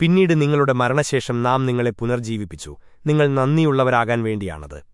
പിന്നീട് നിങ്ങളുടെ മരണശേഷം നാം നിങ്ങളെ പുനർജീവിപ്പിച്ചു. നിങ്ങൾ നന്ദിയുള്ളവരാകാൻ വേണ്ടിയാണത്.